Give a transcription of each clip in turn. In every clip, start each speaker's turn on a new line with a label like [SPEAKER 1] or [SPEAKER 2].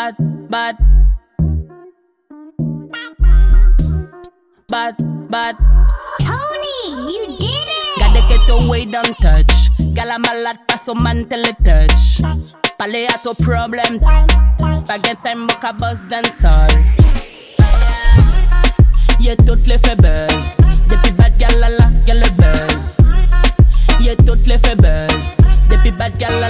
[SPEAKER 1] bad, bad. Bad, bad.
[SPEAKER 2] Tony, you did it!
[SPEAKER 1] Gotta get away, don't touch. Gala pas au man, tell it touch. Ton problème. Pas get time, book buzz dancehall. Y'a toutes les fait buzz. Depuis bad gal la y'a le buzz. Y'a toutes les fait buzz. Depuis bad gal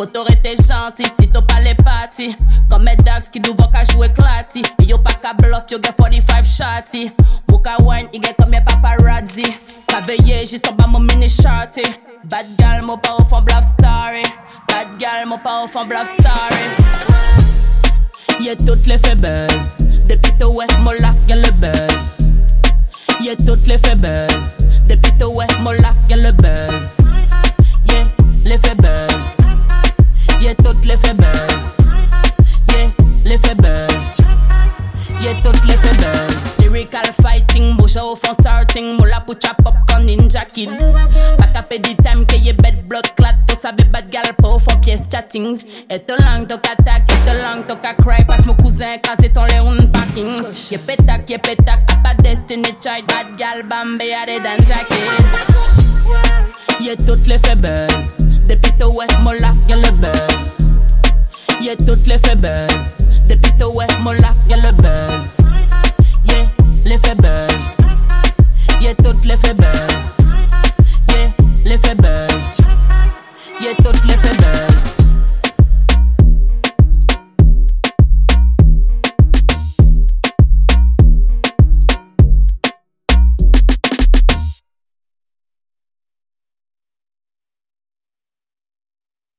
[SPEAKER 1] Faut t'arrêter gentil si t'as pas les parties. Comme mes dogs qui doivent qu'à jouer clati. Et yo pas qu'à bluff, yo get 45 shotty. Moka wine, il get comme mes paparazzi. Pas veillé, j'y sors pas mon mini shorty. Bad gal, mon pas au fond bluff story. Bad gal, mon pas au fond bluff story. Y'a toutes les buzz. Depuis ouais, mon lac, y'a le buzz. Y'a toutes les fait Lyrical fighting, bouche au fond starting. Popcorn ninja kid. Time que y'a bête blood clat. Bad gal pas au fond pièce chattings. Et ton cry. Passe mon cousin, ton léon parking. Pétac, y'a pétac, a pas destiny child. Bad gal, bambe, dan jacket. Y'a toutes les buzz. Depuis toi, ouais, mon lac, y'a le buzz. Y'a toutes les fait Yes.